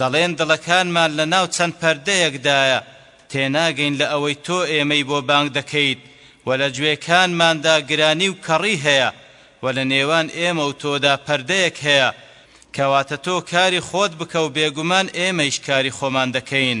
دەڵێن دڵەکانمان لە ناو چەند پەردەیەکدایە، تێناگەین لە ئەوەی تۆ ئێمەی بۆ بانگ دەکەیت و لە گوێکانماندا گرانی و کەڕی هەیە و لە نێوان ئێمە و تۆدا پەردەیەک هەیە، کەواتە تۆ کاری خۆت بکە و بێگومان ئێمەیش کاری خۆمان دەکەین.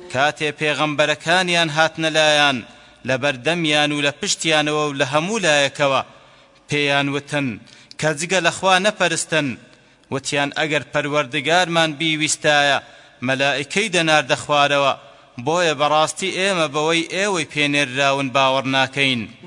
کاتێ پێغەمبەرەکانیان هاتنە لایان لەبەردەمیان و لەپشتیانەوە و لەهەموو لایەکەوە، پێیان وتن، کە جگە لە خوا نەپەرستن، وتیان ئەگەر پەروەردگارمان بیویستایە مەلائیکەی دەناردە خوارەوە، بۆیە بەڕاستی ئێمە بەوەی ئێوەی پێ نێرراون باوەڕناکەین.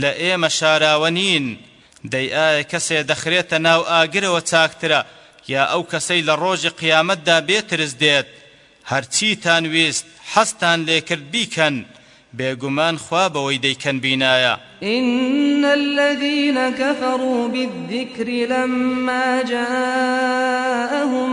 لە ئێمە شاراوە نین، دەی ئایا کەسێ دەخرێتە ناو ئاگرەوە چاکترە یا ئەو کەسەی لە ڕۆژی قیامەتدا بێ ترس دێت؟ هەر چیتان ویست، حەزتان لێ کرد بیکەن، بێگومان خوا بەوەی دەیکەن بینایە. ان الذین کفروا بالذکر لما جاءهم.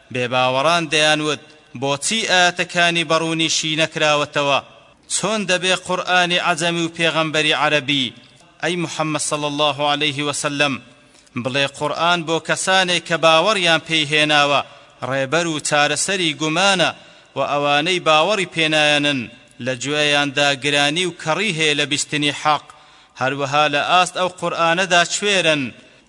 بێباوەڕان دەیانوت بۆچی ئایەتەکانی بەڕوونی شی نەکراوەتەوە چۆن دەبێ قورئانی عەجەمی و پێغەمبەری عەرەبی ئەی محمد صلی اللە علیە وسلم بڵێ قورئان بۆ کەسانێک کە باوەڕیان پێی هێناوە ڕێبەر و چارەسەری گومانە وە ئەوانەی باوەڕی پێنایەنن لە گوێیاندا گرانی و کەڕی هەیە لە بیستنی حەق هەروەها لە ئاست ئەو قورئانەدا کوێرن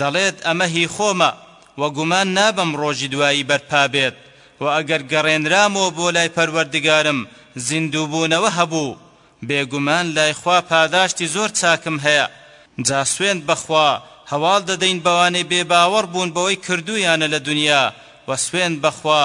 دەڵێت ئەمە هی خۆمە و گومان نابەم ڕۆژی دوایی بەرپا بێت و ئەگەر گەڕێنرامەوە بۆ لای پەروەردگارم زیندووبوونەوە هەبوو، بێگومان لای خوا پاداشتی زۆر چاکم هەیە، جا سوێند بە خوا هەواڵ دەدەین بەوانەی بێباوەڕ بوون بەوەی کردوویانە لە دونیا و سوێند بە خوا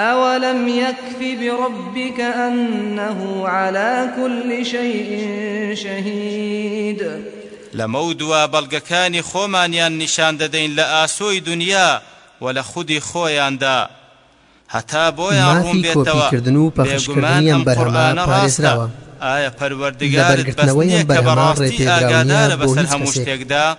ئەوەلەم یەکفی بڕەبیکە ئەنەه عەلا کولی شەیئین شەهید لەمەودوا بەڵگەکانی خۆمانیان نیشان دەدەین لە ئاسۆی دونیا و لە خودی خۆیاندا هەتا بۆیان ڕوون بێتەوە بێگومان ئەم قورئانە ڕاستە ئایا پەروەردگارت بەس نیە کە بەڕاستی ئاگادارە بەسەر هەموو شتێکدا؟